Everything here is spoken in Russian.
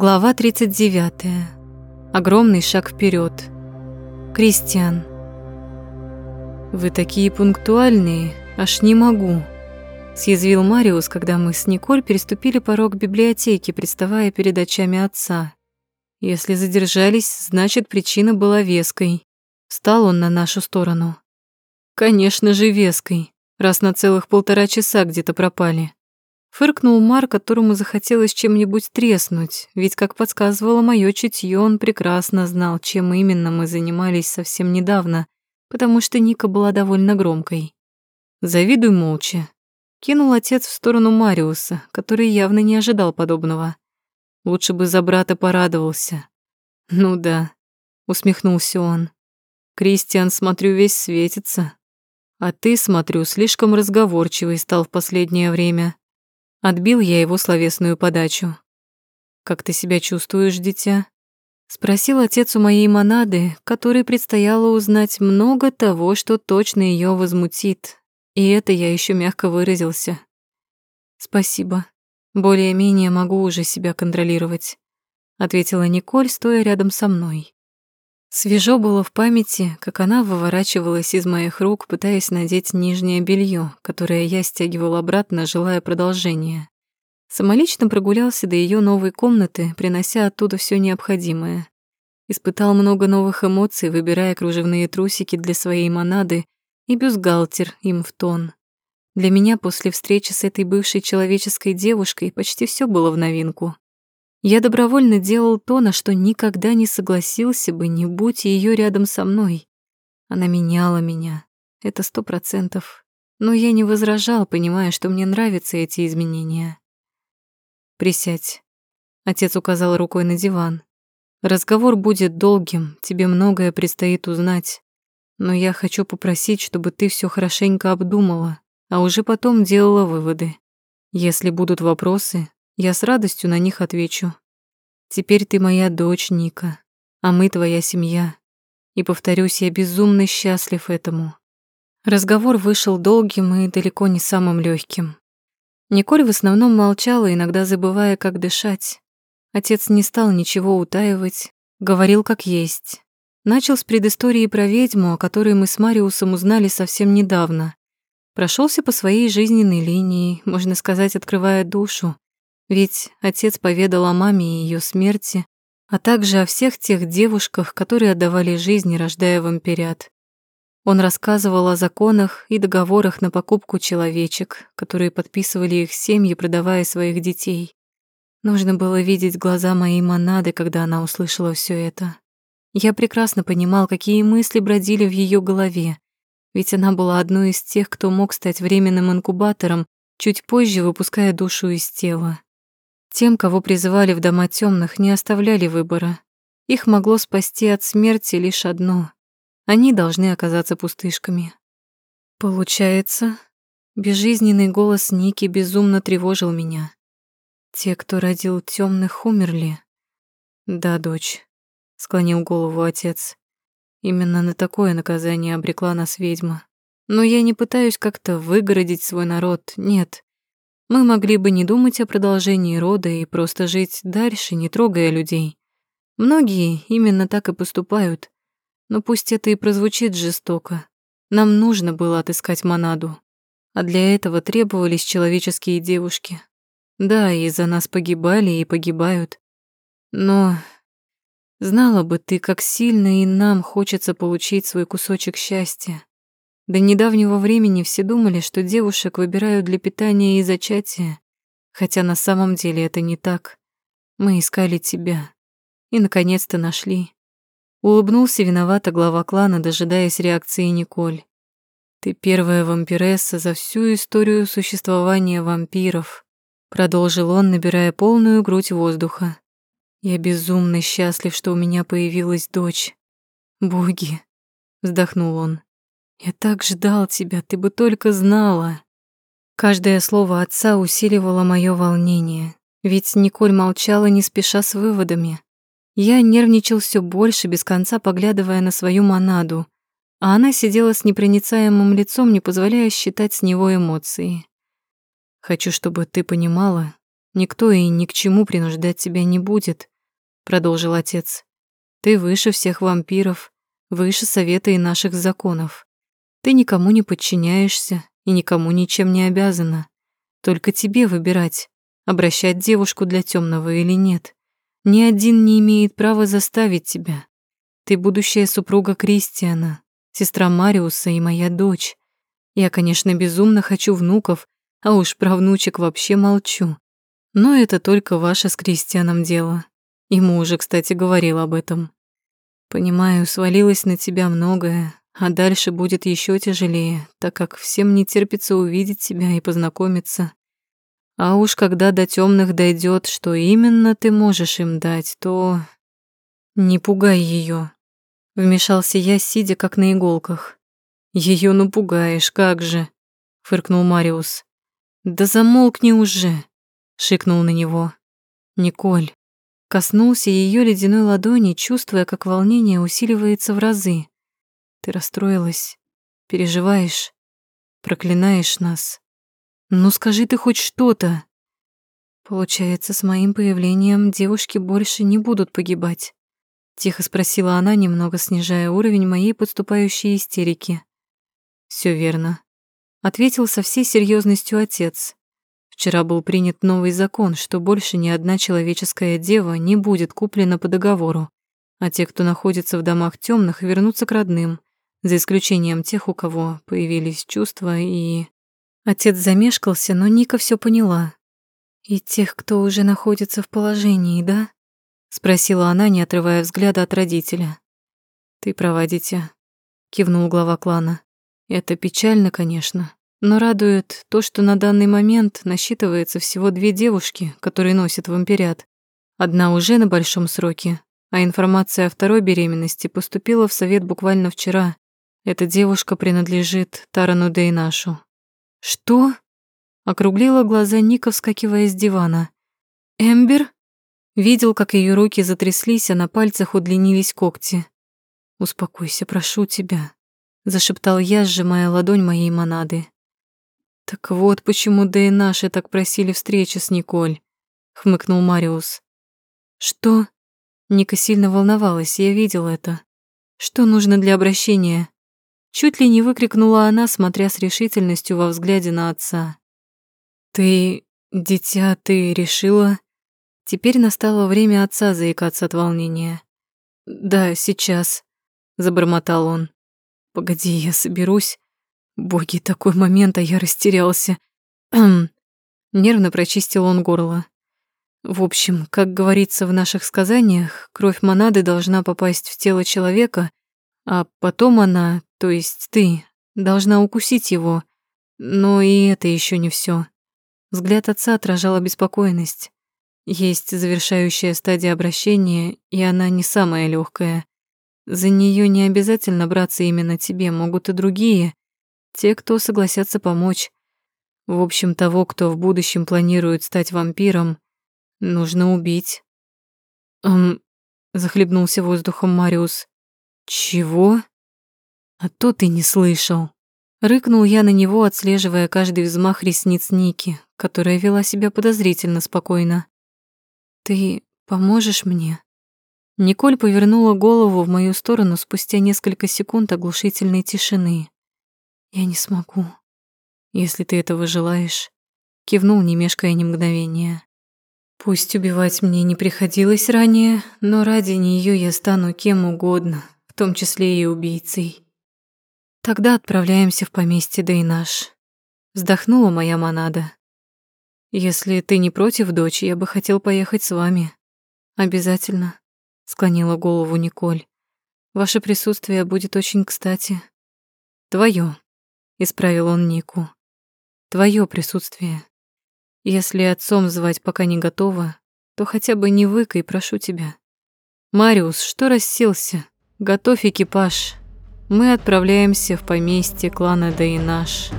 Глава 39. Огромный шаг вперед. Кристиан. «Вы такие пунктуальные, аж не могу», — съязвил Мариус, когда мы с Николь переступили порог библиотеки, приставая перед очами отца. Если задержались, значит, причина была веской. Встал он на нашу сторону. Конечно же, веской, раз на целых полтора часа где-то пропали. Фыркнул Мар, которому захотелось чем-нибудь треснуть, ведь, как подсказывало моё чутье, он прекрасно знал, чем именно мы занимались совсем недавно, потому что Ника была довольно громкой. «Завидуй молча», — кинул отец в сторону Мариуса, который явно не ожидал подобного. «Лучше бы за брата порадовался». «Ну да», — усмехнулся он. «Кристиан, смотрю, весь светится. А ты, смотрю, слишком разговорчивый стал в последнее время». Отбил я его словесную подачу. «Как ты себя чувствуешь, дитя?» Спросил отец у моей монады, которой предстояло узнать много того, что точно ее возмутит. И это я еще мягко выразился. «Спасибо. Более-менее могу уже себя контролировать», ответила Николь, стоя рядом со мной. Свежо было в памяти, как она выворачивалась из моих рук, пытаясь надеть нижнее белье, которое я стягивал обратно, желая продолжения. Самолично прогулялся до ее новой комнаты, принося оттуда все необходимое. Испытал много новых эмоций, выбирая кружевные трусики для своей монады и бюстгальтер им в тон. Для меня после встречи с этой бывшей человеческой девушкой почти все было в новинку. Я добровольно делал то, на что никогда не согласился бы, не будь ее рядом со мной. Она меняла меня, это сто процентов. Но я не возражал, понимая, что мне нравятся эти изменения. «Присядь», — отец указал рукой на диван. «Разговор будет долгим, тебе многое предстоит узнать. Но я хочу попросить, чтобы ты все хорошенько обдумала, а уже потом делала выводы. Если будут вопросы, я с радостью на них отвечу. Теперь ты моя дочь, Ника, а мы твоя семья. И, повторюсь, я безумно счастлив этому. Разговор вышел долгим и далеко не самым легким. Николь в основном молчала, иногда забывая, как дышать. Отец не стал ничего утаивать, говорил как есть. Начал с предыстории про ведьму, о которой мы с Мариусом узнали совсем недавно. Прошелся по своей жизненной линии, можно сказать, открывая душу, ведь отец поведал о маме и ее смерти, а также о всех тех девушках, которые отдавали жизнь, рождая вампирят. Он рассказывал о законах и договорах на покупку человечек, которые подписывали их семьи, продавая своих детей. Нужно было видеть глаза моей монады, когда она услышала все это. Я прекрасно понимал, какие мысли бродили в ее голове, ведь она была одной из тех, кто мог стать временным инкубатором, чуть позже выпуская душу из тела. Тем, кого призывали в дома темных, не оставляли выбора. Их могло спасти от смерти лишь одно. Они должны оказаться пустышками. Получается, безжизненный голос Ники безумно тревожил меня. Те, кто родил темных, умерли. Да, дочь, склонил голову отец. Именно на такое наказание обрекла нас ведьма. Но я не пытаюсь как-то выгородить свой народ, нет. Мы могли бы не думать о продолжении рода и просто жить дальше, не трогая людей. Многие именно так и поступают. Но пусть это и прозвучит жестоко. Нам нужно было отыскать Монаду. А для этого требовались человеческие девушки. Да, из-за нас погибали и погибают. Но знала бы ты, как сильно и нам хочется получить свой кусочек счастья. До недавнего времени все думали, что девушек выбирают для питания и зачатия, хотя на самом деле это не так. Мы искали тебя и, наконец-то, нашли. Улыбнулся виновато глава клана, дожидаясь реакции Николь. «Ты первая вампиресса за всю историю существования вампиров», продолжил он, набирая полную грудь воздуха. «Я безумно счастлив, что у меня появилась дочь. Боги!» вздохнул он. Я так ждал тебя, ты бы только знала. Каждое слово отца усиливало мое волнение, ведь Николь молчала, не спеша с выводами. Я нервничал все больше, без конца поглядывая на свою монаду, а она сидела с непроницаемым лицом, не позволяя считать с него эмоции. Хочу, чтобы ты понимала, Никто и ни к чему принуждать тебя не будет, продолжил отец. Ты выше всех вампиров, выше совета и наших законов. Ты никому не подчиняешься и никому ничем не обязана. Только тебе выбирать, обращать девушку для темного или нет. Ни один не имеет права заставить тебя. Ты будущая супруга Кристиана, сестра Мариуса и моя дочь. Я, конечно, безумно хочу внуков, а уж про внучек вообще молчу. Но это только ваше с Кристианом дело. Ему уже, кстати, говорил об этом. Понимаю, свалилось на тебя многое, а дальше будет еще тяжелее, так как всем не терпится увидеть тебя и познакомиться. А уж когда до темных дойдет, что именно ты можешь им дать, то... Не пугай ее. Вмешался я, сидя как на иголках. Ее напугаешь, как же, фыркнул Мариус. Да замолкни уже, шикнул на него. Николь коснулся ее ледяной ладони, чувствуя, как волнение усиливается в разы. Ты расстроилась, переживаешь, проклинаешь нас. Ну скажи ты хоть что-то. Получается, с моим появлением девушки больше не будут погибать. Тихо спросила она, немного снижая уровень моей подступающей истерики. Все верно. Ответил со всей серьезностью отец. Вчера был принят новый закон, что больше ни одна человеческая дева не будет куплена по договору, а те, кто находится в домах темных, вернутся к родным, за исключением тех, у кого появились чувства и... Отец замешкался, но Ника все поняла. «И тех, кто уже находится в положении, да?» — спросила она, не отрывая взгляда от родителя. «Ты права, дитя», — кивнул глава клана. «Это печально, конечно, но радует то, что на данный момент насчитывается всего две девушки, которые носят вампирят. Одна уже на большом сроке, а информация о второй беременности поступила в совет буквально вчера, эта девушка принадлежит Тарану Дейнашу. Что? Округлила глаза Ника, вскакивая с дивана. Эмбер? Видел, как ее руки затряслись, а на пальцах удлинились когти. «Успокойся, прошу тебя», — зашептал я, сжимая ладонь моей монады. «Так вот почему Дейнаши так просили встречи с Николь», — хмыкнул Мариус. «Что?» Ника сильно волновалась, я видел это. «Что нужно для обращения?» Чуть ли не выкрикнула она, смотря с решительностью во взгляде на отца. «Ты, дитя, ты решила?» Теперь настало время отца заикаться от волнения. «Да, сейчас», — забормотал он. «Погоди, я соберусь. Боги, такой момент, а я растерялся». Нервно прочистил он горло. В общем, как говорится в наших сказаниях, кровь монады должна попасть в тело человека, а потом она, то есть ты, должна укусить его. Но и это еще не все. Взгляд отца отражал обеспокоенность. Есть завершающая стадия обращения, и она не самая легкая. За нее не обязательно браться именно тебе, могут и другие, те, кто согласятся помочь. В общем, того, кто в будущем планирует стать вампиром, нужно убить. Эм, захлебнулся воздухом Мариус. «Чего?» «А то ты не слышал». Рыкнул я на него, отслеживая каждый взмах ресниц Ники, которая вела себя подозрительно спокойно. «Ты поможешь мне?» Николь повернула голову в мою сторону спустя несколько секунд оглушительной тишины. «Я не смогу, если ты этого желаешь», — кивнул, не мешкая ни мгновения. «Пусть убивать мне не приходилось ранее, но ради нее я стану кем угодно, том числе и убийцей. Тогда отправляемся в поместье Дейнаш. Вздохнула моя монада. Если ты не против, дочь, я бы хотел поехать с вами. Обязательно, склонила голову Николь. Ваше присутствие будет очень кстати. Твое, исправил он Нику. Твое присутствие. Если отцом звать пока не готова, то хотя бы не выкай, прошу тебя. Мариус, что расселся? Готовь экипаж. Мы отправляемся в поместье клана Дейнаш.